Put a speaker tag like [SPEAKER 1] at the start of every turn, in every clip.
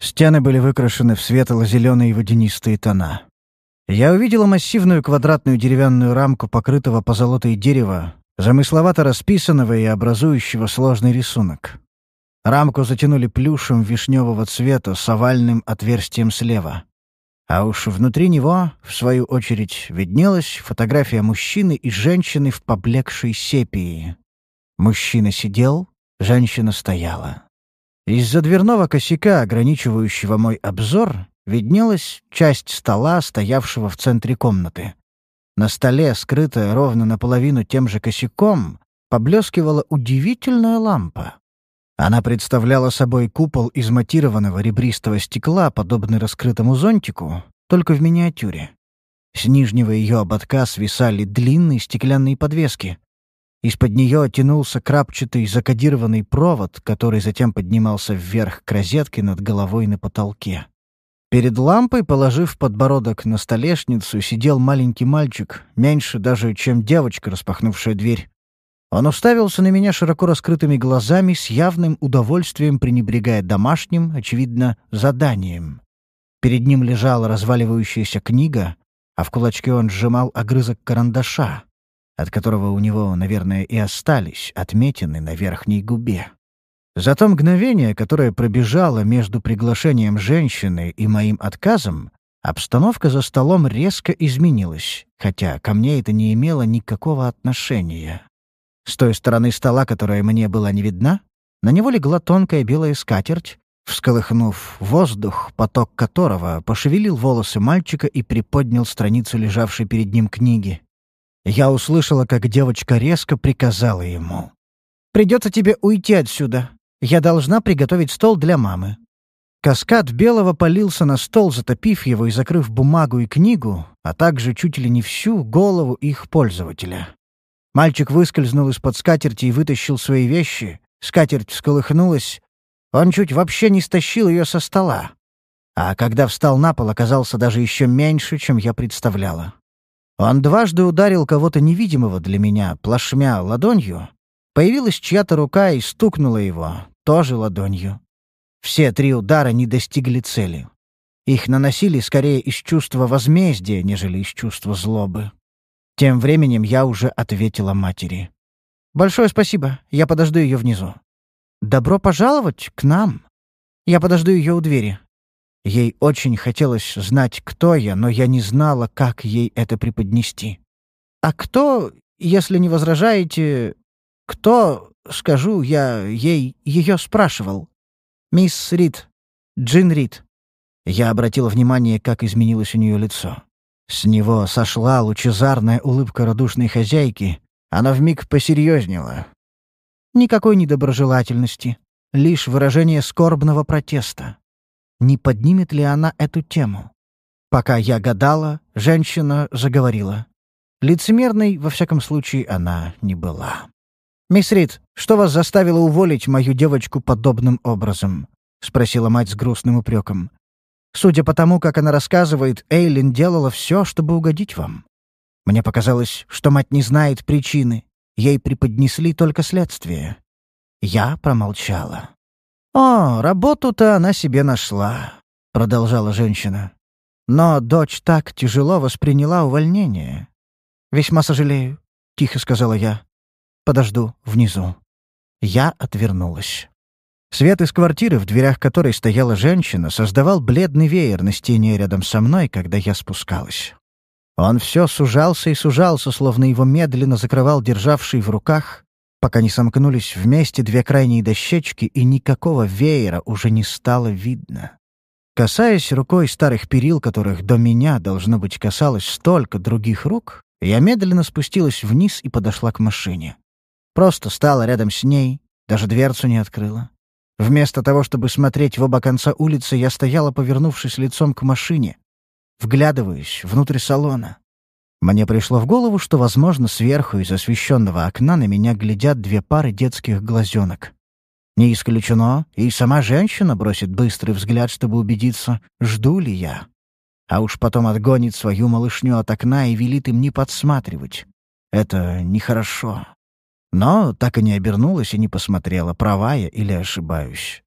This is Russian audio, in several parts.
[SPEAKER 1] Стены были выкрашены в светло-зеленые водянистые тона. Я увидела массивную квадратную деревянную рамку, покрытого позолотой дерева, замысловато расписанного и образующего сложный рисунок. Рамку затянули плюшем вишневого цвета с овальным отверстием слева. А уж внутри него, в свою очередь, виднелась фотография мужчины и женщины в поблекшей сепии. Мужчина сидел, женщина стояла. Из-за дверного косяка, ограничивающего мой обзор, виднелась часть стола, стоявшего в центре комнаты. На столе, скрытая ровно наполовину тем же косяком, поблескивала удивительная лампа. Она представляла собой купол из матированного ребристого стекла, подобный раскрытому зонтику, только в миниатюре. С нижнего ее ободка свисали длинные стеклянные подвески. Из-под нее тянулся крапчатый закодированный провод, который затем поднимался вверх к розетке над головой на потолке. Перед лампой, положив подбородок на столешницу, сидел маленький мальчик, меньше даже, чем девочка, распахнувшая дверь. Он уставился на меня широко раскрытыми глазами, с явным удовольствием пренебрегая домашним, очевидно, заданием. Перед ним лежала разваливающаяся книга, а в кулачке он сжимал огрызок карандаша, от которого у него, наверное, и остались отметины на верхней губе. За то мгновение, которое пробежало между приглашением женщины и моим отказом, обстановка за столом резко изменилась, хотя ко мне это не имело никакого отношения. С той стороны стола, которая мне была не видна, на него легла тонкая белая скатерть, всколыхнув воздух, поток которого пошевелил волосы мальчика и приподнял страницу лежавшей перед ним книги. Я услышала, как девочка резко приказала ему. «Придется тебе уйти отсюда. Я должна приготовить стол для мамы». Каскад белого полился на стол, затопив его и закрыв бумагу и книгу, а также чуть ли не всю голову их пользователя. Мальчик выскользнул из-под скатерти и вытащил свои вещи. Скатерть всколыхнулась. Он чуть вообще не стащил ее со стола. А когда встал на пол, оказался даже еще меньше, чем я представляла. Он дважды ударил кого-то невидимого для меня, плашмя ладонью. Появилась чья-то рука и стукнула его, тоже ладонью. Все три удара не достигли цели. Их наносили скорее из чувства возмездия, нежели из чувства злобы. Тем временем я уже ответила матери. «Большое спасибо. Я подожду ее внизу». «Добро пожаловать к нам. Я подожду ее у двери». Ей очень хотелось знать, кто я, но я не знала, как ей это преподнести. «А кто, если не возражаете, кто, скажу я, ей ее спрашивал?» «Мисс Рид. Джин Рид». Я обратила внимание, как изменилось у нее лицо. С него сошла лучезарная улыбка радушной хозяйки. Она вмиг посерьезнела. Никакой недоброжелательности, лишь выражение скорбного протеста. Не поднимет ли она эту тему? Пока я гадала, женщина заговорила. Лицемерной, во всяком случае, она не была. «Мисс Рид, что вас заставило уволить мою девочку подобным образом?» — спросила мать с грустным упреком. Судя по тому, как она рассказывает, Эйлин делала все, чтобы угодить вам. Мне показалось, что мать не знает причины. Ей преподнесли только следствие. Я промолчала. «О, работу-то она себе нашла», — продолжала женщина. «Но дочь так тяжело восприняла увольнение». «Весьма сожалею», — тихо сказала я. «Подожду внизу». Я отвернулась. Свет из квартиры, в дверях которой стояла женщина, создавал бледный веер на стене рядом со мной, когда я спускалась. Он все сужался и сужался, словно его медленно закрывал державший в руках, пока не сомкнулись вместе две крайние дощечки, и никакого веера уже не стало видно. Касаясь рукой старых перил, которых до меня, должно быть, касалось столько других рук, я медленно спустилась вниз и подошла к машине. Просто стала рядом с ней, даже дверцу не открыла. Вместо того, чтобы смотреть в оба конца улицы, я стояла, повернувшись лицом к машине, вглядываясь внутрь салона. Мне пришло в голову, что, возможно, сверху из освещенного окна на меня глядят две пары детских глазенок. Не исключено, и сама женщина бросит быстрый взгляд, чтобы убедиться, жду ли я. А уж потом отгонит свою малышню от окна и велит им не подсматривать. Это нехорошо. Но так и не обернулась и не посмотрела, права я или ошибаюсь.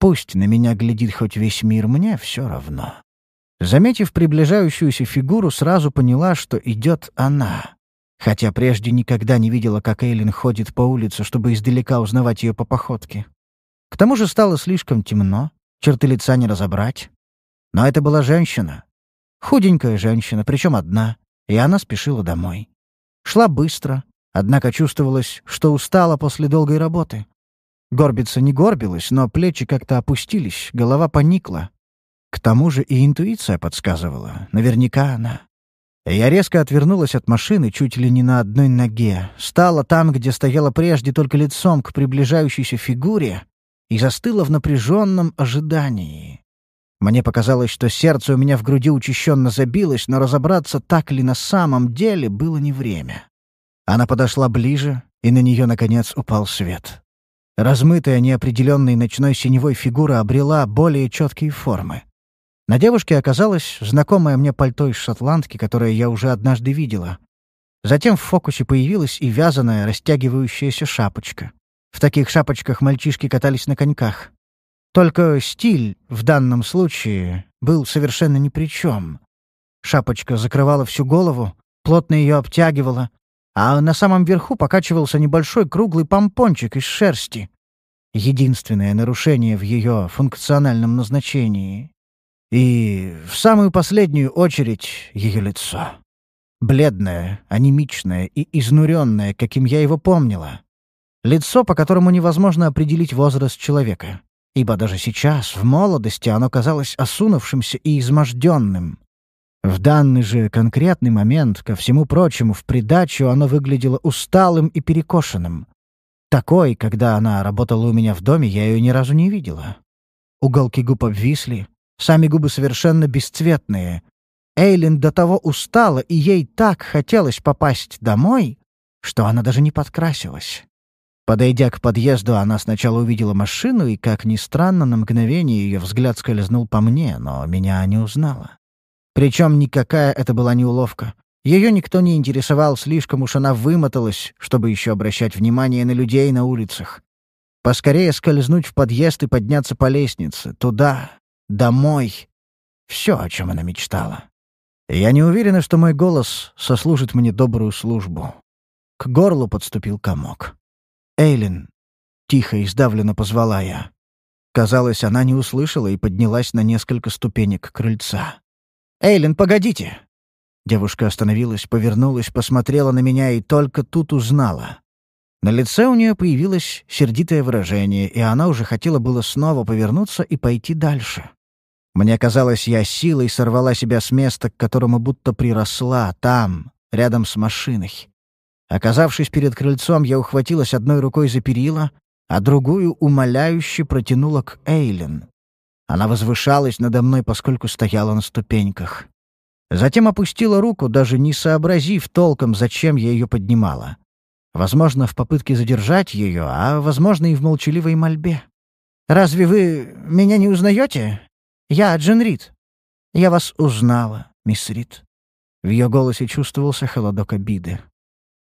[SPEAKER 1] Пусть на меня глядит хоть весь мир, мне все равно. Заметив приближающуюся фигуру, сразу поняла, что идет она. Хотя прежде никогда не видела, как Эйлин ходит по улице, чтобы издалека узнавать ее по походке. К тому же стало слишком темно, черты лица не разобрать. Но это была женщина. Худенькая женщина, причем одна, и она спешила домой. Шла быстро, однако чувствовалось, что устала после долгой работы. Горбиться не горбилась, но плечи как-то опустились, голова поникла. К тому же и интуиция подсказывала. Наверняка она. Я резко отвернулась от машины чуть ли не на одной ноге, стала там, где стояла прежде только лицом к приближающейся фигуре, и застыла в напряженном ожидании. Мне показалось, что сердце у меня в груди учащенно забилось, но разобраться, так ли на самом деле, было не время. Она подошла ближе, и на нее, наконец, упал свет. Размытая неопределенной ночной синевой фигура обрела более четкие формы. На девушке оказалось знакомое мне пальто из шотландки, которое я уже однажды видела. Затем в фокусе появилась и вязаная, растягивающаяся шапочка. В таких шапочках мальчишки катались на коньках. Только стиль в данном случае был совершенно ни при чем. Шапочка закрывала всю голову, плотно ее обтягивала, а на самом верху покачивался небольшой круглый помпончик из шерсти. Единственное нарушение в ее функциональном назначении. И в самую последнюю очередь ее лицо. Бледное, анемичное и изнуренное, каким я его помнила. Лицо, по которому невозможно определить возраст человека. Ибо даже сейчас, в молодости, оно казалось осунувшимся и изможденным. В данный же конкретный момент, ко всему прочему, в придачу оно выглядело усталым и перекошенным. Такой, когда она работала у меня в доме, я ее ни разу не видела. Уголки губ обвисли, Сами губы совершенно бесцветные. Эйлин до того устала, и ей так хотелось попасть домой, что она даже не подкрасилась. Подойдя к подъезду, она сначала увидела машину, и, как ни странно, на мгновение ее взгляд скользнул по мне, но меня не узнала. Причем никакая это была не уловка. Ее никто не интересовал, слишком уж она вымоталась, чтобы еще обращать внимание на людей на улицах. Поскорее скользнуть в подъезд и подняться по лестнице, туда, домой. Все, о чем она мечтала. Я не уверена, что мой голос сослужит мне добрую службу. К горлу подступил комок. «Эйлин», — тихо и сдавленно позвала я. Казалось, она не услышала и поднялась на несколько ступенек крыльца. «Эйлин, погодите!» Девушка остановилась, повернулась, посмотрела на меня и только тут узнала. На лице у нее появилось сердитое выражение, и она уже хотела было снова повернуться и пойти дальше. Мне казалось, я силой сорвала себя с места, к которому будто приросла, там, рядом с машиной. Оказавшись перед крыльцом, я ухватилась одной рукой за перила, а другую умоляюще протянула к Эйлин. Она возвышалась надо мной, поскольку стояла на ступеньках. Затем опустила руку, даже не сообразив толком, зачем я ее поднимала. Возможно, в попытке задержать ее, а, возможно, и в молчаливой мольбе. «Разве вы меня не узнаете? Я Джин Рид. Я вас узнала, мисс Рид». В ее голосе чувствовался холодок обиды.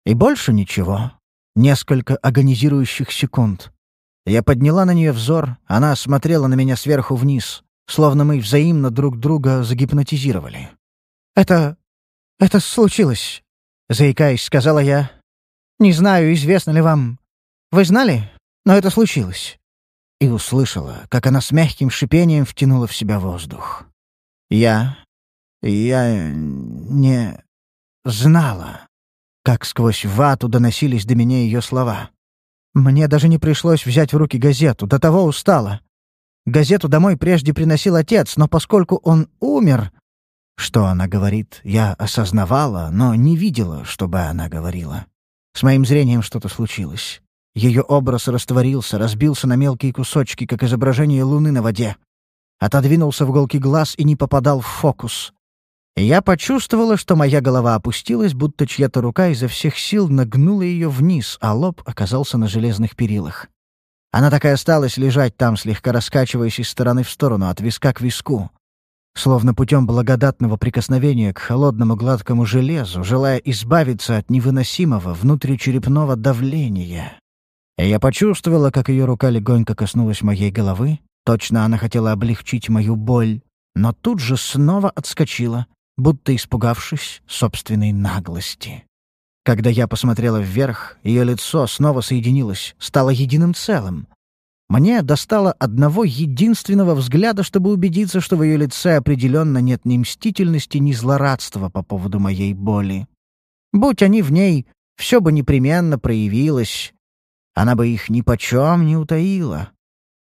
[SPEAKER 1] И больше ничего. Несколько агонизирующих секунд. Я подняла на нее взор, она смотрела на меня сверху вниз, словно мы взаимно друг друга загипнотизировали. «Это... это случилось», — заикаясь, сказала я, не знаю, известно ли вам. Вы знали? Но это случилось». И услышала, как она с мягким шипением втянула в себя воздух. «Я... я... не... знала». Как сквозь вату доносились до меня ее слова. Мне даже не пришлось взять в руки газету, до того устала. Газету домой прежде приносил отец, но поскольку он умер... Что она говорит, я осознавала, но не видела, чтобы она говорила. С моим зрением что-то случилось. Ее образ растворился, разбился на мелкие кусочки, как изображение луны на воде. Отодвинулся в голки глаз и не попадал в фокус. я почувствовала, что моя голова опустилась, будто чья-то рука изо всех сил нагнула ее вниз, а лоб оказался на железных перилах. Она так и осталась лежать там, слегка раскачиваясь из стороны в сторону, от виска к виску словно путем благодатного прикосновения к холодному гладкому железу, желая избавиться от невыносимого внутричерепного давления. Я почувствовала, как ее рука легонько коснулась моей головы, Точно она хотела облегчить мою боль, но тут же снова отскочила, будто испугавшись собственной наглости. Когда я посмотрела вверх, ее лицо снова соединилось, стало единым целым. Мне достало одного единственного взгляда, чтобы убедиться, что в ее лице определенно нет ни мстительности, ни злорадства по поводу моей боли. Будь они в ней, все бы непременно проявилось. Она бы их ни почем не утаила.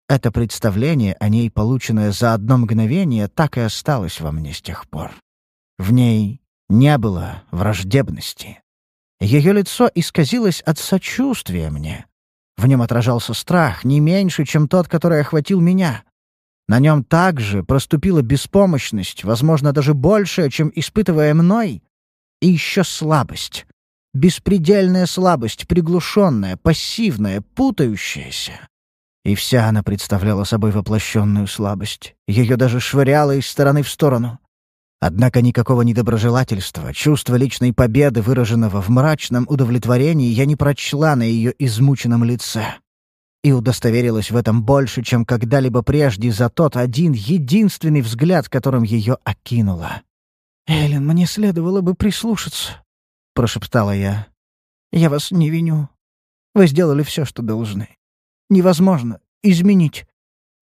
[SPEAKER 1] Это представление о ней, полученное за одно мгновение, так и осталось во мне с тех пор. В ней не было враждебности. Ее лицо исказилось от сочувствия мне. В нем отражался страх, не меньше, чем тот, который охватил меня. На нем также проступила беспомощность, возможно, даже большая, чем испытывая мной, и еще слабость. Беспредельная слабость, приглушенная, пассивная, путающаяся. И вся она представляла собой воплощенную слабость. Ее даже швыряло из стороны в сторону. Однако никакого недоброжелательства, чувства личной победы, выраженного в мрачном удовлетворении, я не прочла на ее измученном лице. И удостоверилась в этом больше, чем когда-либо прежде за тот один единственный взгляд, которым ее окинула. «Эллен, мне следовало бы прислушаться», — прошептала я. «Я вас не виню. Вы сделали все, что должны невозможно изменить.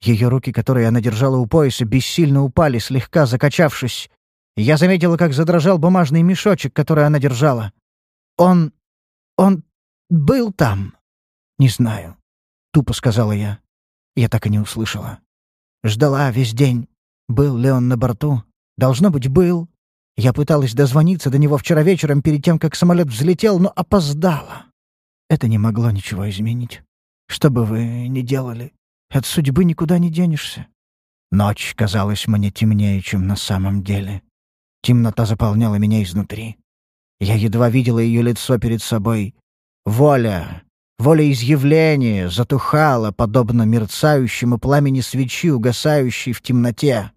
[SPEAKER 1] Ее руки, которые она держала у пояса, бессильно упали, слегка закачавшись. Я заметила, как задрожал бумажный мешочек, который она держала. Он... он был там. Не знаю. Тупо сказала я. Я так и не услышала. Ждала весь день. Был ли он на борту? Должно быть, был. Я пыталась дозвониться до него вчера вечером перед тем, как самолет взлетел, но опоздала. Это не могло ничего изменить. Что бы вы ни делали, от судьбы никуда не денешься. Ночь казалась мне темнее, чем на самом деле. Темнота заполняла меня изнутри. Я едва видела ее лицо перед собой. Воля, воля изъявления затухала, подобно мерцающему пламени свечи, угасающей в темноте.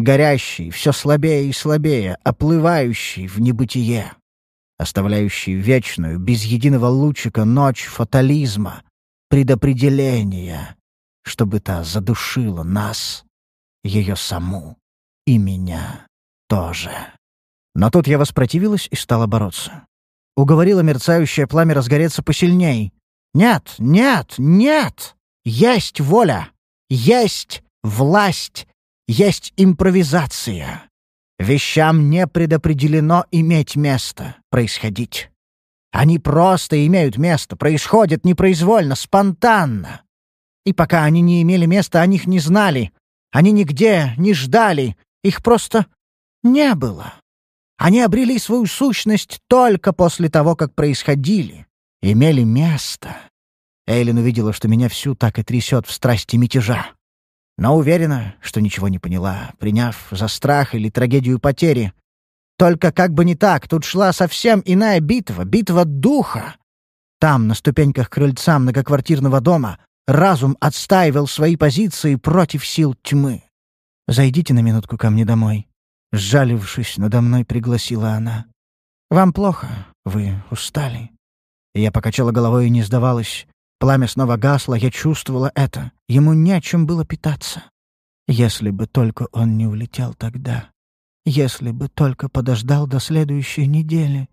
[SPEAKER 1] Горящий, все слабее и слабее, оплывающий в небытие. Оставляющий вечную, без единого лучика ночь фатализма, предопределения, чтобы та задушила нас, ее саму и меня тоже. Но тут я воспротивилась и стала бороться. Уговорила мерцающее пламя разгореться посильней. «Нет, нет, нет! Есть воля! Есть власть! Есть импровизация! Вещам не предопределено иметь место, происходить. Они просто имеют место, происходят непроизвольно, спонтанно. И пока они не имели места, о них не знали. Они нигде не ждали, их просто не было. Они обрели свою сущность только после того, как происходили, имели место. Эйлин увидела, что меня всю так и трясет в страсти мятежа. Но уверена, что ничего не поняла, приняв за страх или трагедию потери, только как бы не так, тут шла совсем иная битва, битва духа. Там, на ступеньках крыльца многоквартирного дома, разум отстаивал свои позиции против сил тьмы. «Зайдите на минутку ко мне домой», — сжалившись надо мной, пригласила она. «Вам плохо, вы устали». Я покачала головой и не сдавалась. Пламя снова гасло, я чувствовала это. Ему не о чем было питаться. Если бы только он не улетел тогда. Если бы только подождал до следующей недели.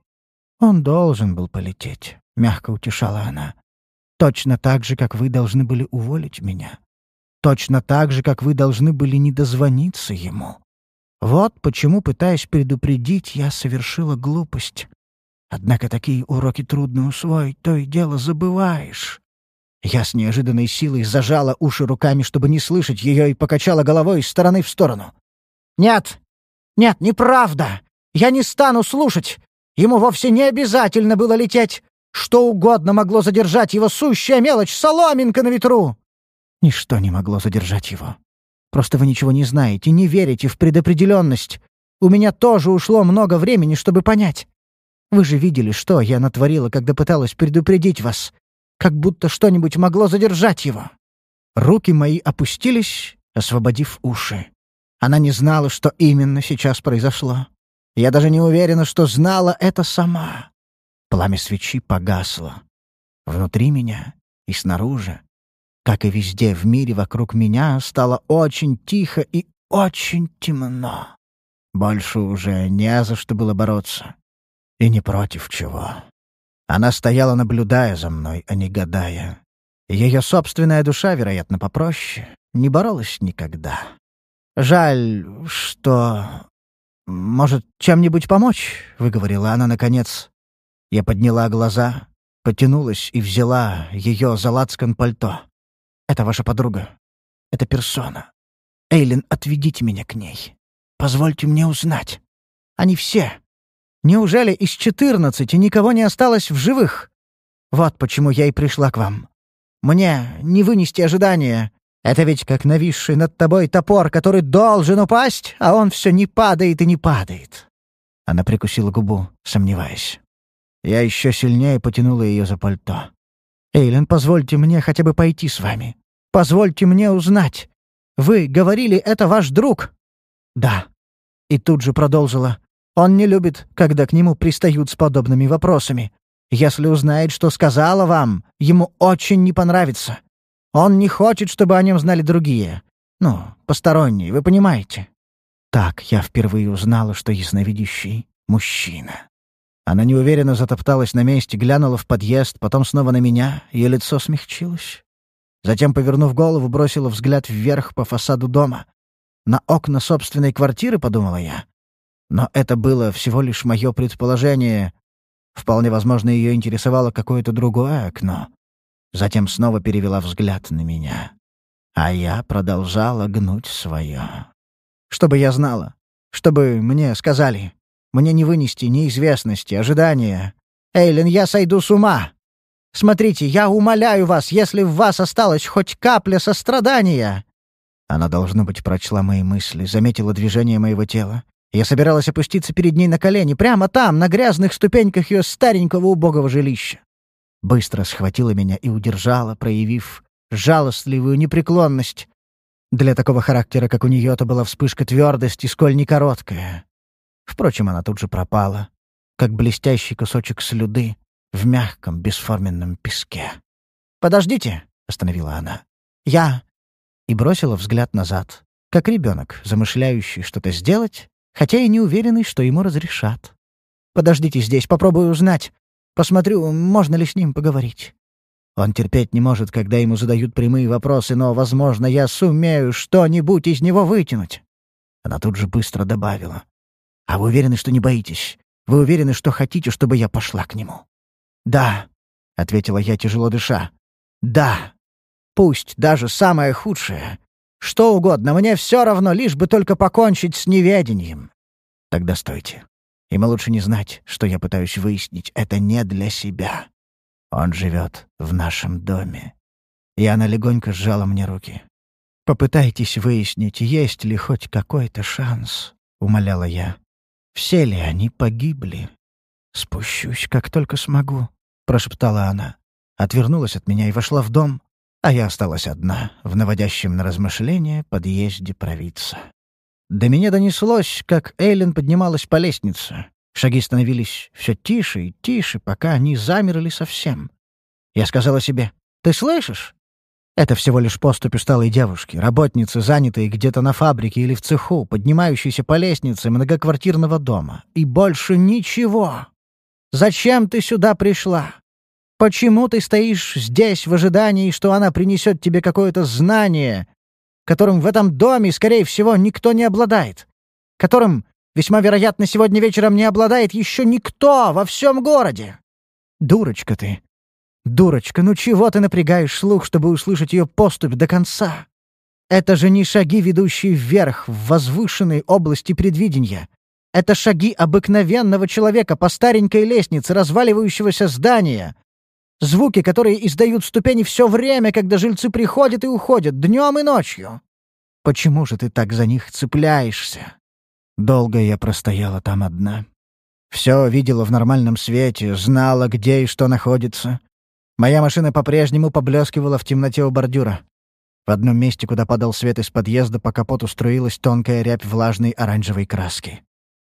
[SPEAKER 1] Он должен был полететь, — мягко утешала она. Точно так же, как вы должны были уволить меня. Точно так же, как вы должны были не дозвониться ему. Вот почему, пытаясь предупредить, я совершила глупость. Однако такие уроки трудно усвоить, то и дело забываешь. Я с неожиданной силой зажала уши руками, чтобы не слышать ее, и покачала головой из стороны в сторону. «Нет, нет, неправда. Я не стану слушать. Ему вовсе не обязательно было лететь. Что угодно могло задержать его сущая мелочь, соломинка на ветру. Ничто не могло задержать его. Просто вы ничего не знаете, не верите в предопределенность. У меня тоже ушло много времени, чтобы понять. Вы же видели, что я натворила, когда пыталась предупредить вас. Как будто что-нибудь могло задержать его. Руки мои опустились, освободив уши. Она не знала, что именно сейчас произошло. Я даже не уверена, что знала это сама. Пламя свечи погасло. Внутри меня и снаружи. Как и везде в мире вокруг меня, стало очень тихо и очень темно. Больше уже не за что было бороться. И не против чего. Она стояла, наблюдая за мной, а не гадая. Ее собственная душа, вероятно, попроще, не боролась никогда. «Жаль, что... Может, чем-нибудь помочь?» — выговорила она наконец. Я подняла глаза, потянулась и взяла ее за лацкан пальто. «Это ваша подруга. Это персона. Эйлин, отведите меня к ней. Позвольте мне узнать. Они все. Неужели из четырнадцати никого не осталось в живых? Вот почему я и пришла к вам. Мне не вынести ожидания. Это ведь как нависший над тобой топор, который должен упасть, а он все не падает и не падает». Она прикусила губу, сомневаясь. Я еще сильнее потянула ее за пальто. «Эйлен, позвольте мне хотя бы пойти с вами. Позвольте мне узнать. Вы говорили, это ваш друг?» «Да». И тут же продолжила. «Он не любит, когда к нему пристают с подобными вопросами. Если узнает, что сказала вам, ему очень не понравится. Он не хочет, чтобы о нем знали другие. Ну, посторонние, вы понимаете?» Так я впервые узнала, что ясновидящий — мужчина. Она неуверенно затопталась на месте, глянула в подъезд, потом снова на меня, ее лицо смягчилось. Затем, повернув голову, бросила взгляд вверх по фасаду дома. На окна собственной квартиры, подумала я. Но это было всего лишь мое предположение. Вполне возможно, ее интересовало какое-то другое окно. Затем снова перевела взгляд на меня. А я продолжала гнуть свое. Чтобы я знала. Чтобы мне сказали. Мне не вынести неизвестности, ожидания. Эйлин, я сойду с ума. Смотрите, я умоляю вас, если в вас осталась хоть капля сострадания. Она, должно быть, прочла мои мысли, заметила движение моего тела. Я собиралась опуститься перед ней на колени, прямо там, на грязных ступеньках ее старенького убогого жилища. Быстро схватила меня и удержала, проявив жалостливую непреклонность. Для такого характера, как у нее, это была вспышка твердости, сколь не короткая. Впрочем, она тут же пропала, как блестящий кусочек слюды в мягком бесформенном песке. «Подождите!» — остановила она. «Я...» И бросила взгляд назад, как ребенок, замышляющий что-то сделать, хотя и не уверенный, что ему разрешат. «Подождите здесь, попробую узнать. Посмотрю, можно ли с ним поговорить». Он терпеть не может, когда ему задают прямые вопросы, но, возможно, я сумею что-нибудь из него вытянуть. Она тут же быстро добавила. А вы уверены, что не боитесь? Вы уверены, что хотите, чтобы я пошла к нему?» «Да», — ответила я, тяжело дыша. «Да. Пусть даже самое худшее. Что угодно, мне все равно, лишь бы только покончить с неведением». «Тогда стойте. Ему лучше не знать, что я пытаюсь выяснить. Это не для себя. Он живет в нашем доме». И она легонько сжала мне руки. «Попытайтесь выяснить, есть ли хоть какой-то шанс», — умоляла я. Все ли они погибли? «Спущусь, как только смогу», — прошептала она. Отвернулась от меня и вошла в дом, а я осталась одна, в наводящем на размышления подъезде провидца. До меня донеслось, как Эйлен поднималась по лестнице. Шаги становились все тише и тише, пока они замерли совсем. Я сказала себе, «Ты слышишь? Это всего лишь поступь усталой девушки, работницы, занятой где-то на фабрике или в цеху, поднимающейся по лестнице многоквартирного дома. И больше ничего. Зачем ты сюда пришла? Почему ты стоишь здесь в ожидании, что она принесет тебе какое-то знание, которым в этом доме, скорее всего, никто не обладает? Которым, весьма вероятно, сегодня вечером не обладает еще никто во всем городе? Дурочка ты. «Дурочка, ну чего ты напрягаешь слух, чтобы услышать ее поступь до конца? Это же не шаги, ведущие вверх, в возвышенной области предвидения. Это шаги обыкновенного человека по старенькой лестнице разваливающегося здания. Звуки, которые издают ступени все время, когда жильцы приходят и уходят, днем и ночью. Почему же ты так за них цепляешься?» Долго я простояла там одна. Все видела в нормальном свете, знала, где и что находится. Моя машина по-прежнему поблескивала в темноте у бордюра. В одном месте, куда падал свет из подъезда, по капоту струилась тонкая рябь влажной оранжевой краски.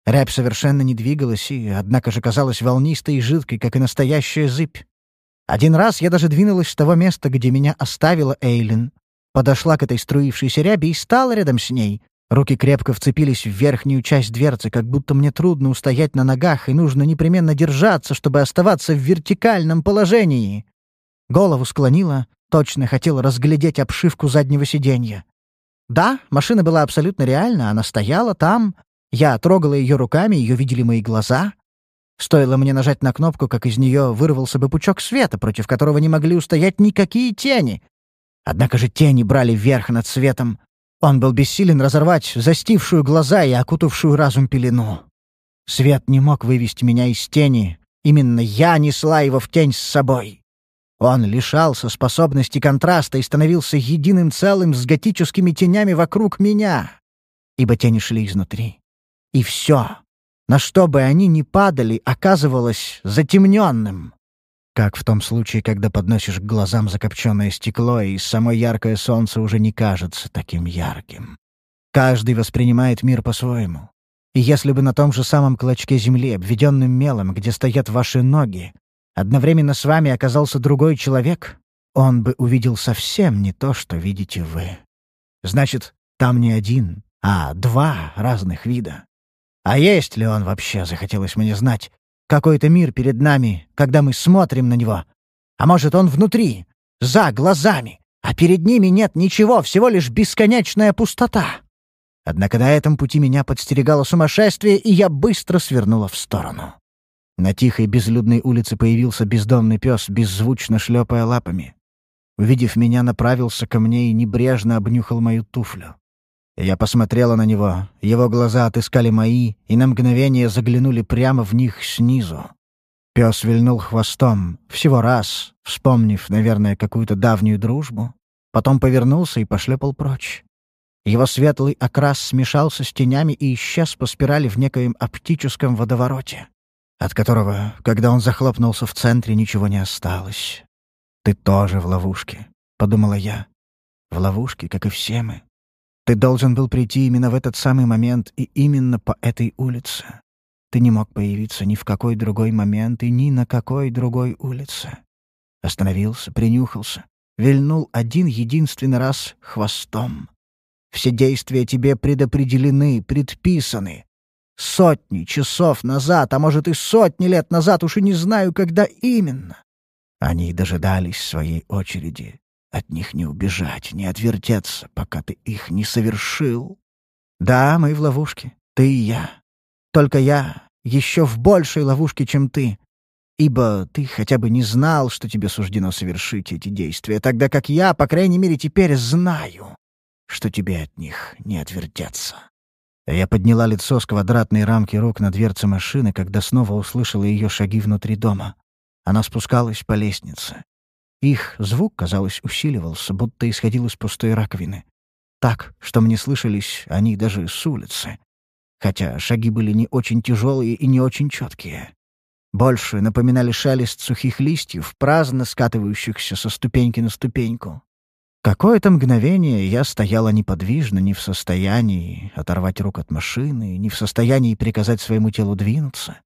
[SPEAKER 1] Рябь совершенно не двигалась и, однако же, казалась волнистой и жидкой, как и настоящая зыбь. Один раз я даже двинулась с того места, где меня оставила Эйлин. Подошла к этой струившейся ряби и стала рядом с ней. Руки крепко вцепились в верхнюю часть дверцы, как будто мне трудно устоять на ногах, и нужно непременно держаться, чтобы оставаться в вертикальном положении. Голову склонила, точно хотела разглядеть обшивку заднего сиденья. Да, машина была абсолютно реальна, она стояла там. Я трогала ее руками, ее видели мои глаза. Стоило мне нажать на кнопку, как из нее вырвался бы пучок света, против которого не могли устоять никакие тени. Однако же тени брали верх над светом. Он был бессилен разорвать застившую глаза и окутавшую разум пелену. Свет не мог вывести меня из тени. Именно я несла его в тень с собой. Он лишался способности контраста и становился единым целым с готическими тенями вокруг меня. Ибо тени шли изнутри. И все, на что бы они ни падали, оказывалось затемненным. Как в том случае, когда подносишь к глазам закопченное стекло, и само яркое солнце уже не кажется таким ярким. Каждый воспринимает мир по-своему. И если бы на том же самом клочке земли, обведенным мелом, где стоят ваши ноги, одновременно с вами оказался другой человек, он бы увидел совсем не то, что видите вы. Значит, там не один, а два разных вида. А есть ли он вообще, захотелось мне знать, какой-то мир перед нами, когда мы смотрим на него? А может, он внутри, за глазами, а перед ними нет ничего, всего лишь бесконечная пустота? Однако на этом пути меня подстерегало сумасшествие, и я быстро свернула в сторону. На тихой безлюдной улице появился бездомный пес, беззвучно шлепая лапами. Увидев меня, направился ко мне и небрежно обнюхал мою туфлю. Я посмотрела на него, его глаза отыскали мои и на мгновение заглянули прямо в них снизу. Пес вильнул хвостом, всего раз, вспомнив, наверное, какую-то давнюю дружбу, потом повернулся и пошлепал прочь. Его светлый окрас смешался с тенями и исчез по спирали в некоем оптическом водовороте, от которого, когда он захлопнулся в центре, ничего не осталось. «Ты тоже в ловушке», — подумала я. «В ловушке, как и все мы. Ты должен был прийти именно в этот самый момент и именно по этой улице. Ты не мог появиться ни в какой другой момент и ни на какой другой улице. Остановился, принюхался, вильнул один единственный раз хвостом. Все действия тебе предопределены, предписаны. Сотни часов назад, а может и сотни лет назад, уж и не знаю, когда именно. Они дожидались своей очереди. От них не убежать, не отвертеться, пока ты их не совершил. Да, мы в ловушке, ты и я. Только я еще в большей ловушке, чем ты. Ибо ты хотя бы не знал, что тебе суждено совершить эти действия, тогда как я, по крайней мере, теперь знаю, что тебе от них не отвертеться. Я подняла лицо с квадратной рамки рук на дверце машины, когда снова услышала ее шаги внутри дома. Она спускалась по лестнице. Их звук, казалось, усиливался, будто исходил из пустой раковины. Так, что мне слышались они даже с улицы. Хотя шаги были не очень тяжелые и не очень четкие. Больше напоминали шелест сухих листьев, праздно скатывающихся со ступеньки на ступеньку. Какое-то мгновение я стояла неподвижно, не в состоянии оторвать рук от машины, не в состоянии приказать своему телу двинуться.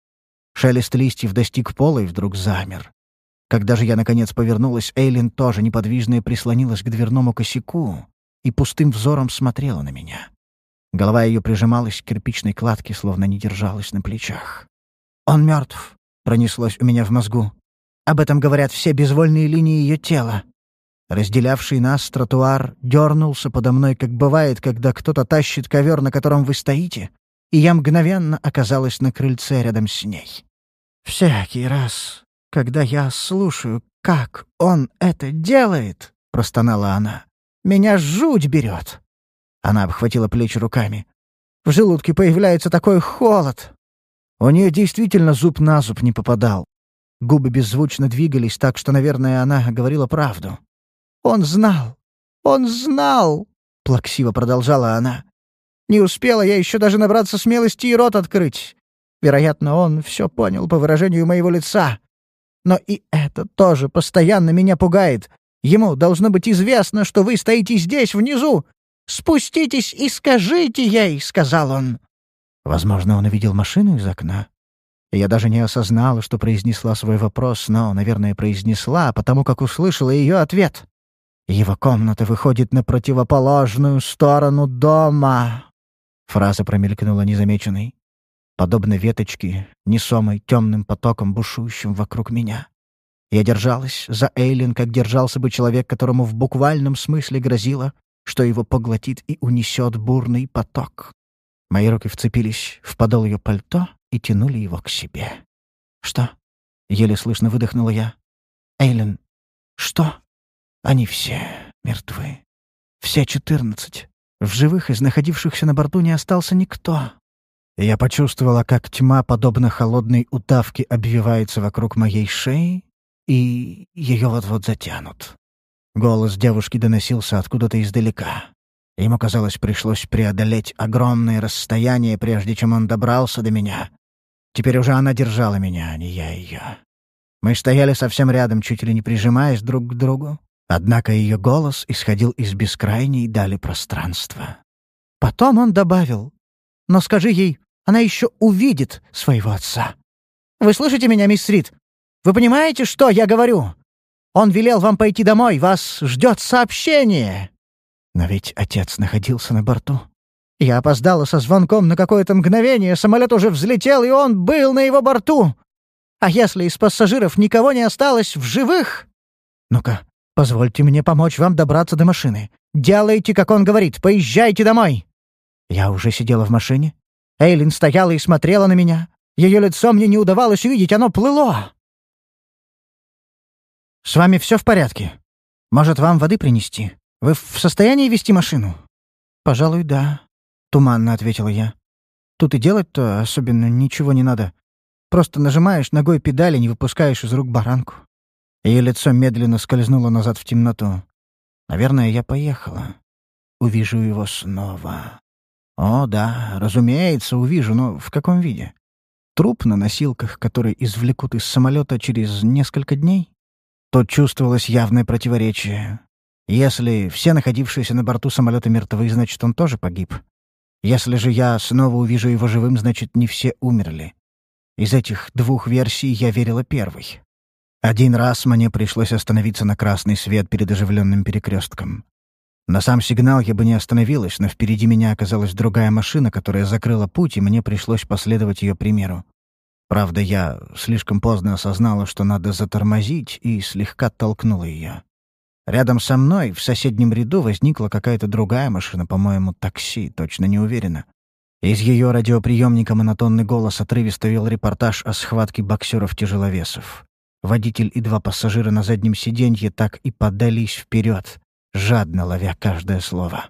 [SPEAKER 1] Шелест листьев достиг пола и вдруг замер. Когда же я, наконец, повернулась, Эйлин тоже неподвижная прислонилась к дверному косяку и пустым взором смотрела на меня. Голова ее прижималась к кирпичной кладке, словно не держалась на плечах. «Он мертв», — пронеслось у меня в мозгу. «Об этом говорят все безвольные линии ее тела». Разделявший нас тротуар дернулся подо мной, как бывает, когда кто-то тащит ковер, на котором вы стоите, и я мгновенно оказалась на крыльце рядом с ней. Всякий раз, когда я слушаю, как он это делает, — простонала она, — меня жуть берет. Она обхватила плечи руками. В желудке появляется такой холод. У нее действительно зуб на зуб не попадал. Губы беззвучно двигались так, что, наверное, она говорила правду. «Он знал! Он знал!» — плаксиво продолжала она. «Не успела я еще даже набраться смелости и рот открыть. Вероятно, он все понял по выражению моего лица. Но и это тоже постоянно меня пугает. Ему должно быть известно, что вы стоите здесь, внизу. Спуститесь и скажите ей», — сказал он. Возможно, он увидел машину из окна. Я даже не осознала, что произнесла свой вопрос, но, наверное, произнесла, потому как услышала ее ответ. Его комната выходит на противоположную сторону дома. Фраза промелькнула незамеченной, подобно веточке, несомой темным потоком, бушующим вокруг меня. Я держалась за Эйлин, как держался бы человек, которому в буквальном смысле грозило, что его поглотит и унесет бурный поток. Мои руки вцепились в подол ее пальто и тянули его к себе. «Что?» — еле слышно выдохнула я. «Эйлин, что?» «Они все мертвы. Все четырнадцать. В живых из находившихся на борту не остался никто. Я почувствовала, как тьма, подобно холодной утавке, обвивается вокруг моей шеи, и ее вот-вот затянут. Голос девушки доносился откуда-то издалека. Ему, казалось, пришлось преодолеть огромное расстояние, прежде чем он добрался до меня. Теперь уже она держала меня, а не я ее. Мы стояли совсем рядом, чуть ли не прижимаясь друг к другу. Однако ее голос исходил из бескрайней дали пространства. Потом он добавил, «Но скажи ей, она еще увидит своего отца. Вы слышите меня, мисс Рид? Вы понимаете, что я говорю? Он велел вам пойти домой, вас ждет сообщение». Но ведь отец находился на борту. Я опоздала со звонком на какое-то мгновение, самолет уже взлетел, и он был на его борту. А если из пассажиров никого не осталось в живых? Ну-ка, Позвольте мне помочь вам добраться до машины. Делайте, как он говорит, поезжайте домой!» Я уже сидела в машине. Эйлин стояла и смотрела на меня. Ее лицо мне не удавалось увидеть, оно плыло. «С вами все в порядке? Может, вам воды принести? Вы в состоянии вести машину?» «Пожалуй, да», — туманно ответила я. «Тут и делать-то особенно ничего не надо. Просто нажимаешь ногой педали, не выпускаешь из рук баранку. Ее лицо медленно скользнуло назад в темноту. Наверное, я поехала. Увижу его снова. О, да, разумеется, увижу, но в каком виде? Труп на носилках, который извлекут из самолета через несколько дней? Тут чувствовалось явное противоречие. Если все находившиеся на борту самолета мертвы, значит, он тоже погиб. Если же я снова увижу его живым, значит, не все умерли. Из этих двух версий я верила первой. Один раз мне пришлось остановиться на красный свет перед оживленным перекрестком. На сам сигнал я бы не остановилась, но впереди меня оказалась другая машина, которая закрыла путь, и мне пришлось последовать ее примеру. Правда, я слишком поздно осознала, что надо затормозить, и слегка толкнула ее. Рядом со мной, в соседнем ряду, возникла какая-то другая машина, по-моему, такси, точно не уверена. Из ее радиоприемника монотонный голос отрывисто вел репортаж о схватке боксеров-тяжеловесов. Водитель и два пассажира на заднем сиденье так и подались вперед, жадно ловя каждое слово.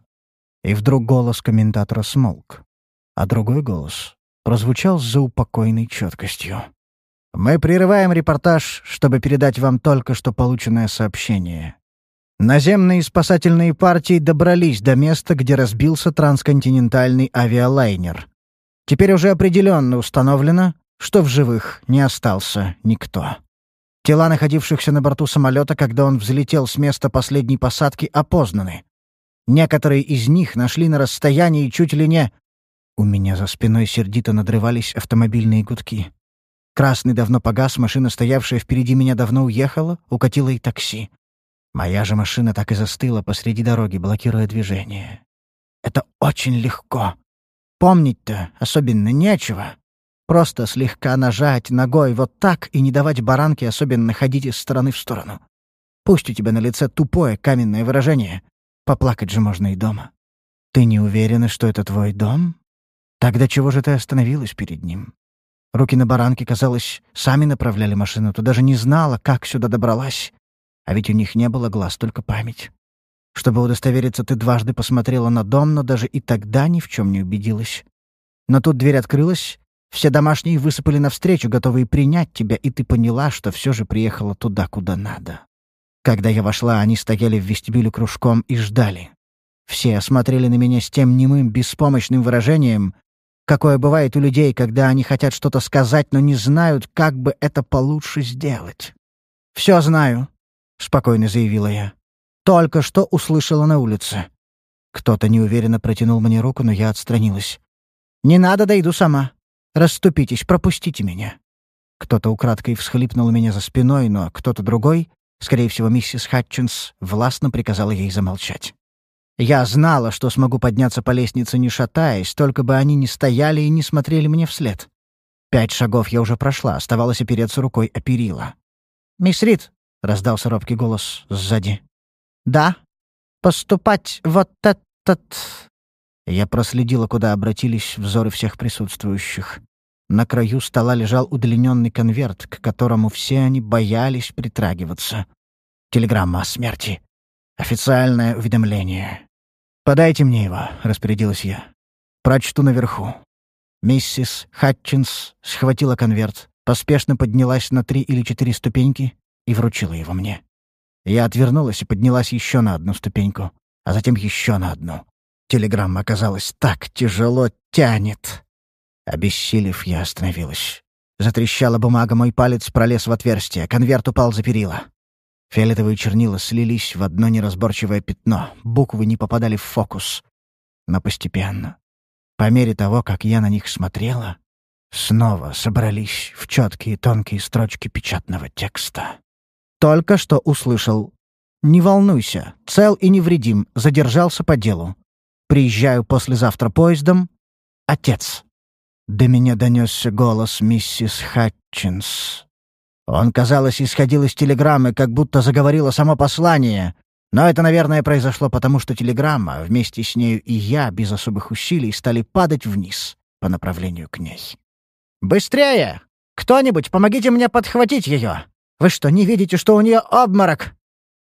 [SPEAKER 1] И вдруг голос комментатора смолк, а другой голос прозвучал с заупокойной четкостью. «Мы прерываем репортаж, чтобы передать вам только что полученное сообщение. Наземные спасательные партии добрались до места, где разбился трансконтинентальный авиалайнер. Теперь уже определенно установлено, что в живых не остался никто. Тела находившихся на борту самолета, когда он взлетел с места последней посадки, опознаны. Некоторые из них нашли на расстоянии чуть ли не... У меня за спиной сердито надрывались автомобильные гудки. Красный давно погас, машина, стоявшая впереди меня, давно уехала, укатила и такси. Моя же машина так и застыла посреди дороги, блокируя движение. Это очень легко. Помнить-то особенно нечего. Просто слегка нажать ногой вот так и не давать баранке особенно ходить из стороны в сторону. Пусть у тебя на лице тупое каменное выражение. Поплакать же можно и дома. Ты не уверена, что это твой дом? Тогда чего же ты остановилась перед ним? Руки на баранке, казалось, сами направляли машину. Ты даже не знала, как сюда добралась. А ведь у них не было глаз, только память. Чтобы удостовериться, ты дважды посмотрела на дом, но даже и тогда ни в чем не убедилась. Но тут дверь открылась, все домашние высыпали навстречу, готовые принять тебя, и ты поняла, что все же приехала туда, куда надо. Когда я вошла, они стояли в вестибюле кружком и ждали. Все смотрели на меня с тем немым, беспомощным выражением, какое бывает у людей, когда они хотят что-то сказать, но не знают, как бы это получше сделать. «Все знаю», — спокойно заявила я. «Только что услышала на улице». Кто-то неуверенно протянул мне руку, но я отстранилась. «Не надо, дойду сама. Расступитесь, пропустите меня. Кто-то украдкой всхлипнул меня за спиной, но кто-то другой, скорее всего, миссис Хатчинс, властно приказала ей замолчать. Я знала, что смогу подняться по лестнице, не шатаясь, только бы они не стояли и не смотрели мне вслед. Пять шагов я уже прошла, оставалось опереться рукой о перила. «Мисс Рид», — раздался робкий голос сзади. «Да? Поступать вот этот...» Я проследила, куда обратились взоры всех присутствующих. На краю стола лежал удлиненный конверт, к которому все они боялись притрагиваться. Телеграмма о смерти. Официальное уведомление. «Подайте мне его», — распорядилась я. «Прочту наверху». Миссис Хатчинс схватила конверт, поспешно поднялась на три или четыре ступеньки и вручила его мне. Я отвернулась и поднялась еще на одну ступеньку, а затем еще на одну. Телеграмма оказалась так тяжело тянет. Обессилев, я остановилась. Затрещала бумага, мой палец пролез в отверстие, конверт упал за перила. Фиолетовые чернила слились в одно неразборчивое пятно, буквы не попадали в фокус. Но постепенно, по мере того, как я на них смотрела, снова собрались в четкие тонкие строчки печатного текста. Только что услышал. «Не волнуйся, цел и невредим, задержался по делу. Приезжаю послезавтра поездом. Отец». До меня донесся голос миссис Хатчинс. Он, казалось, исходил из телеграммы, как будто заговорило само послание. Но это, наверное, произошло потому, что телеграмма, вместе с нею и я, без особых усилий, стали падать вниз по направлению к ней. «Быстрее! Кто-нибудь, помогите мне подхватить ее! Вы что, не видите, что у нее обморок?»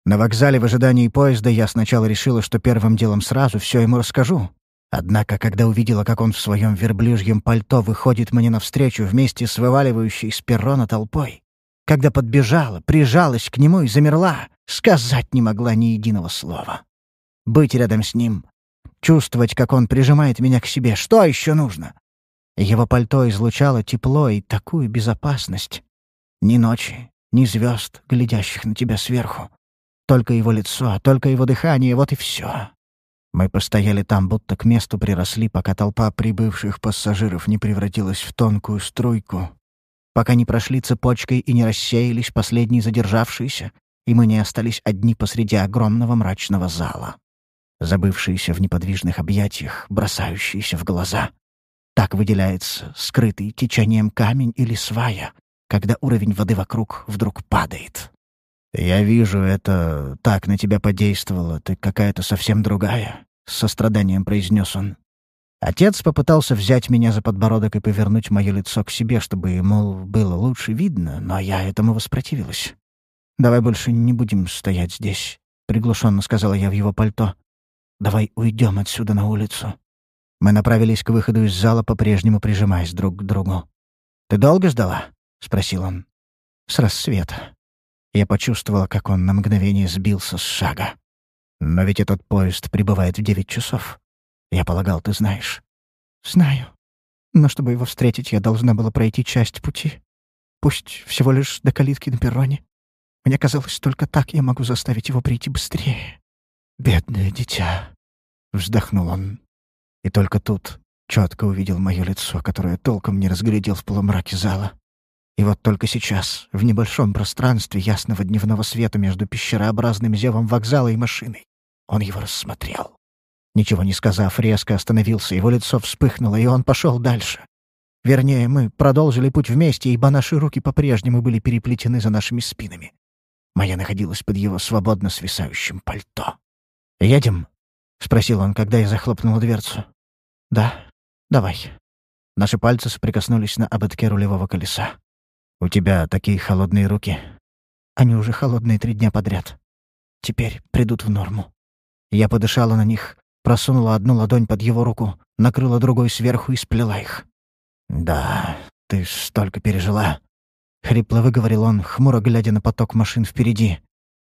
[SPEAKER 1] На вокзале в ожидании поезда я сначала решила, что первым делом сразу все ему расскажу. Однако, когда увидела, как он в своем верблюжьем пальто выходит мне навстречу вместе с вываливающей с перрона толпой, когда подбежала, прижалась к нему и замерла, сказать не могла ни единого слова. Быть рядом с ним, чувствовать, как он прижимает меня к себе, что еще нужно? Его пальто излучало тепло и такую безопасность. Ни ночи, ни звезд, глядящих на тебя сверху. Только его лицо, только его дыхание — вот и все. Мы постояли там, будто к месту приросли, пока толпа прибывших пассажиров не превратилась в тонкую струйку, пока не прошли цепочкой и не рассеялись последние задержавшиеся, и мы не остались одни посреди огромного мрачного зала. Забывшиеся в неподвижных объятиях, бросающиеся в глаза. Так выделяется скрытый течением камень или свая, когда уровень воды вокруг вдруг падает. «Я вижу, это так на тебя подействовало, ты какая-то совсем другая», — с состраданием произнес он. Отец попытался взять меня за подбородок и повернуть мое лицо к себе, чтобы, мол, было лучше видно, но я этому воспротивилась. «Давай больше не будем стоять здесь», — приглушенно сказала я в его пальто. «Давай уйдем отсюда на улицу». Мы направились к выходу из зала, по-прежнему прижимаясь друг к другу. «Ты долго ждала?» — спросил он. «С рассвета». Я почувствовала, как он на мгновение сбился с шага. «Но ведь этот поезд прибывает в девять часов. Я полагал, ты знаешь». «Знаю. Но чтобы его встретить, я должна была пройти часть пути. Пусть всего лишь до калитки на перроне. Мне казалось, только так я могу заставить его прийти быстрее». «Бедное дитя», — вздохнул он. И только тут четко увидел мое лицо, которое толком не разглядел в полумраке зала. И вот только сейчас, в небольшом пространстве ясного дневного света между пещерообразным зевом вокзала и машиной, он его рассмотрел. Ничего не сказав, резко остановился, его лицо вспыхнуло, и он пошел дальше. Вернее, мы продолжили путь вместе, ибо наши руки по-прежнему были переплетены за нашими спинами. Моя находилась под его свободно свисающим пальто. «Едем?» — спросил он, когда я захлопнула дверцу. «Да, давай». Наши пальцы соприкоснулись на ободке рулевого колеса. «У тебя такие холодные руки». «Они уже холодные три дня подряд. Теперь придут в норму». Я подышала на них, просунула одну ладонь под его руку, накрыла другой сверху и сплела их. «Да, ты столько пережила», — хрипло выговорил он, хмуро глядя на поток машин впереди.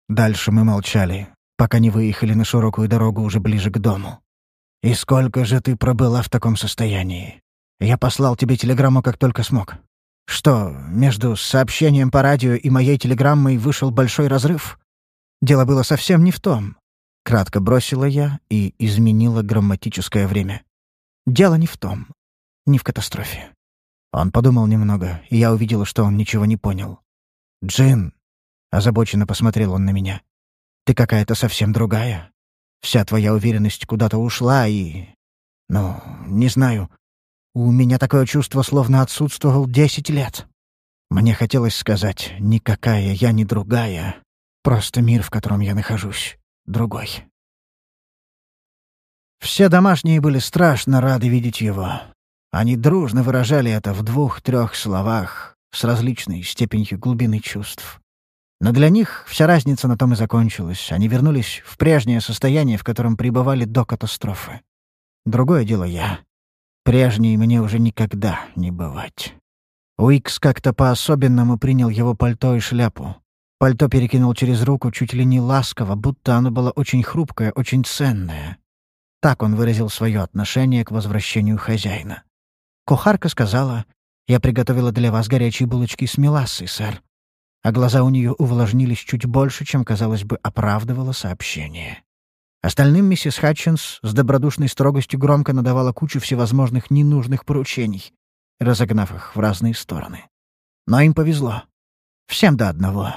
[SPEAKER 1] Дальше мы молчали, пока не выехали на широкую дорогу уже ближе к дому. «И сколько же ты пробыла в таком состоянии? Я послал тебе телеграмму, как только смог. Что, между сообщением по радио и моей телеграммой вышел большой разрыв? Дело было совсем не в том. Кратко бросила я и изменила грамматическое время. Дело не в том. Не в катастрофе. Он подумал немного, и я увидела, что он ничего не понял. «Джин!» — озабоченно посмотрел он на меня. «Ты какая-то совсем другая. Вся твоя уверенность куда-то ушла, и... Ну, не знаю. У меня такое чувство, словно отсутствовал десять лет. Мне хотелось сказать, никакая я не другая. Просто мир, в котором я нахожусь, другой. Все домашние были страшно рады видеть его. Они дружно выражали это в двух-трех словах с различной степенью глубины чувств. Но для них вся разница на том и закончилась. Они вернулись в прежнее состояние, в котором пребывали до катастрофы. Другое дело я. Прежней мне уже никогда не бывать. Уикс как-то по-особенному принял его пальто и шляпу. Пальто перекинул через руку чуть ли не ласково, будто оно было очень хрупкое, очень ценное. Так он выразил свое отношение к возвращению хозяина. Кухарка сказала, «Я приготовила для вас горячие булочки с мелассой, сэр». А глаза у нее увлажнились чуть больше, чем, казалось бы, оправдывало сообщение. Остальным миссис Хатчинс с добродушной строгостью громко надавала кучу всевозможных ненужных поручений, разогнав их в разные стороны. Но им повезло. Всем до одного.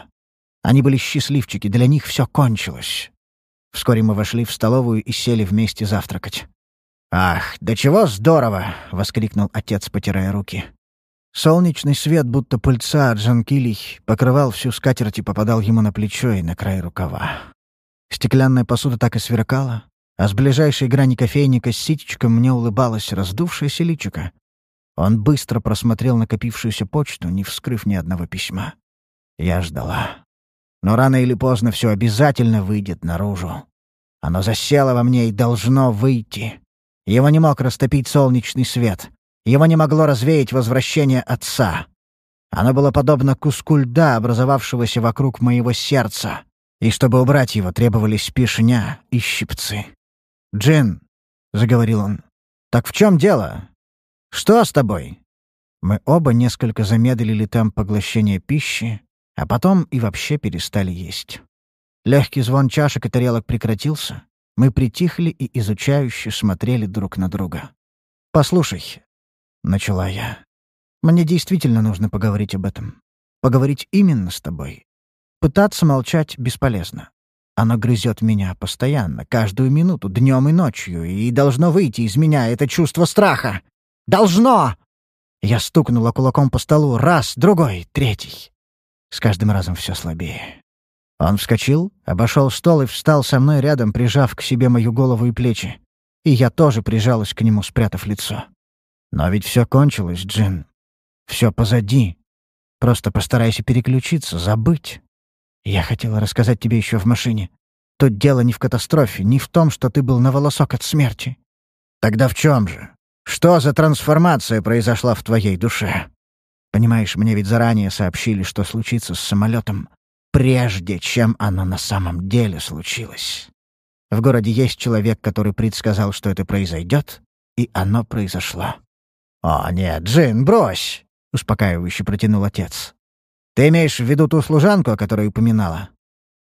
[SPEAKER 1] Они были счастливчики, для них все кончилось. Вскоре мы вошли в столовую и сели вместе завтракать. «Ах, да чего здорово!» — воскликнул отец, потирая руки. Солнечный свет, будто пыльца от покрывал всю скатерть и попадал ему на плечо и на край рукава. Стеклянная посуда так и сверкала, а с ближайшей грани кофейника с ситечком мне улыбалась раздувшаяся личика. Он быстро просмотрел накопившуюся почту, не вскрыв ни одного письма. Я ждала. Но рано или поздно все обязательно выйдет наружу. Оно засело во мне и должно выйти. Его не мог растопить солнечный свет. Его не могло развеять возвращение отца. Оно было подобно куску льда, образовавшегося вокруг моего сердца. И чтобы убрать его, требовались пешня и щипцы. «Джин», — заговорил он, — «так в чем дело? Что с тобой?» Мы оба несколько замедлили темп поглощения пищи, а потом и вообще перестали есть. Легкий звон чашек и тарелок прекратился. Мы притихли и изучающе смотрели друг на друга. «Послушай», — начала я, — «мне действительно нужно поговорить об этом. Поговорить именно с тобой. Пытаться молчать бесполезно. Оно грызет меня постоянно, каждую минуту, днем и ночью, и должно выйти из меня это чувство страха. Должно!» Я стукнула кулаком по столу раз, другой, третий. С каждым разом все слабее. Он вскочил, обошел стол и встал со мной рядом, прижав к себе мою голову и плечи. И я тоже прижалась к нему, спрятав лицо. Но ведь все кончилось, Джин. Все позади. Просто постарайся переключиться, забыть. Я хотела рассказать тебе еще в машине. Тут дело не в катастрофе, не в том, что ты был на волосок от смерти. Тогда в чем же? Что за трансформация произошла в твоей душе? Понимаешь, мне ведь заранее сообщили, что случится с самолетом, прежде чем оно на самом деле случилось. В городе есть человек, который предсказал, что это произойдет, и оно произошло. «О, нет, Джин, брось!» — успокаивающе протянул отец. «Ты имеешь в виду ту служанку, о которой упоминала?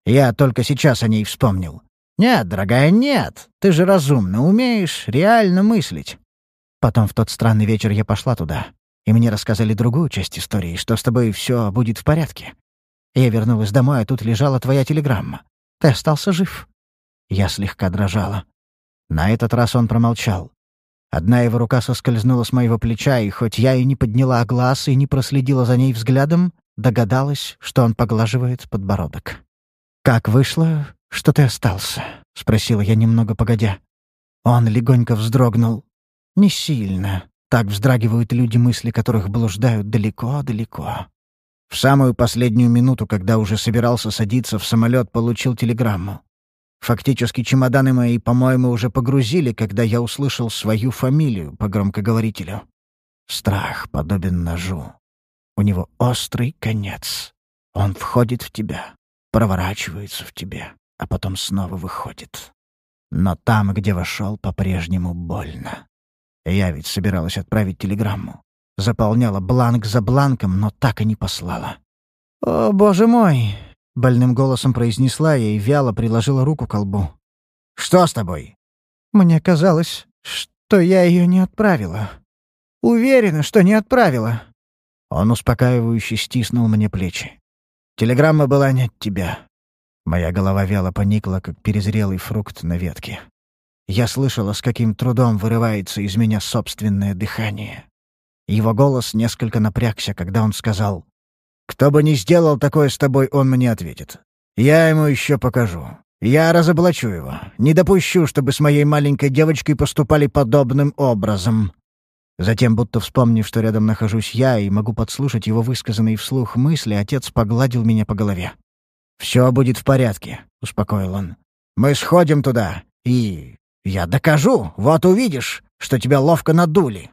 [SPEAKER 1] Я только сейчас о ней вспомнил. Нет, дорогая, нет. Ты же разумно умеешь реально мыслить. Потом в тот странный вечер я пошла туда, и мне рассказали другую часть истории, что с тобой все будет в порядке. Я вернулась домой, а тут лежала твоя телеграмма. Ты остался жив. Я слегка дрожала. На этот раз он промолчал. Одна его рука соскользнула с моего плеча, и хоть я и не подняла глаз и не проследила за ней взглядом, догадалась, что он поглаживает подбородок. «Как вышло, что ты остался?» — спросила я немного погодя. Он легонько вздрогнул. Не сильно. Так вздрагивают люди, мысли которых блуждают далеко-далеко. В самую последнюю минуту, когда уже собирался садиться в самолет, получил телеграмму. Фактически чемоданы мои, по-моему, уже погрузили, когда я услышал свою фамилию по громкоговорителю. Страх подобен ножу. У него острый конец. Он входит в тебя, проворачивается в тебе, а потом снова выходит. Но там, где вошел, по-прежнему больно. Я ведь собиралась отправить телеграмму. Заполняла бланк за бланком, но так и не послала. «О, боже мой!» — больным голосом произнесла я и вяло приложила руку к колбу. «Что с тобой?» «Мне казалось, что я ее не отправила». Уверена, что не отправила». Он успокаивающе стиснул мне плечи. «Телеграмма была не от тебя». Моя голова вяло поникла, как перезрелый фрукт на ветке. Я слышала, с каким трудом вырывается из меня собственное дыхание. Его голос несколько напрягся, когда он сказал, «Кто бы ни сделал такое с тобой, он мне ответит. Я ему еще покажу. Я разоблачу его. Не допущу, чтобы с моей маленькой девочкой поступали подобным образом». Затем, будто вспомнив, что рядом нахожусь я и могу подслушать его высказанные вслух мысли, отец погладил меня по голове. «Все будет в порядке», — успокоил он. «Мы сходим туда, и я докажу, вот увидишь, что тебя ловко надули».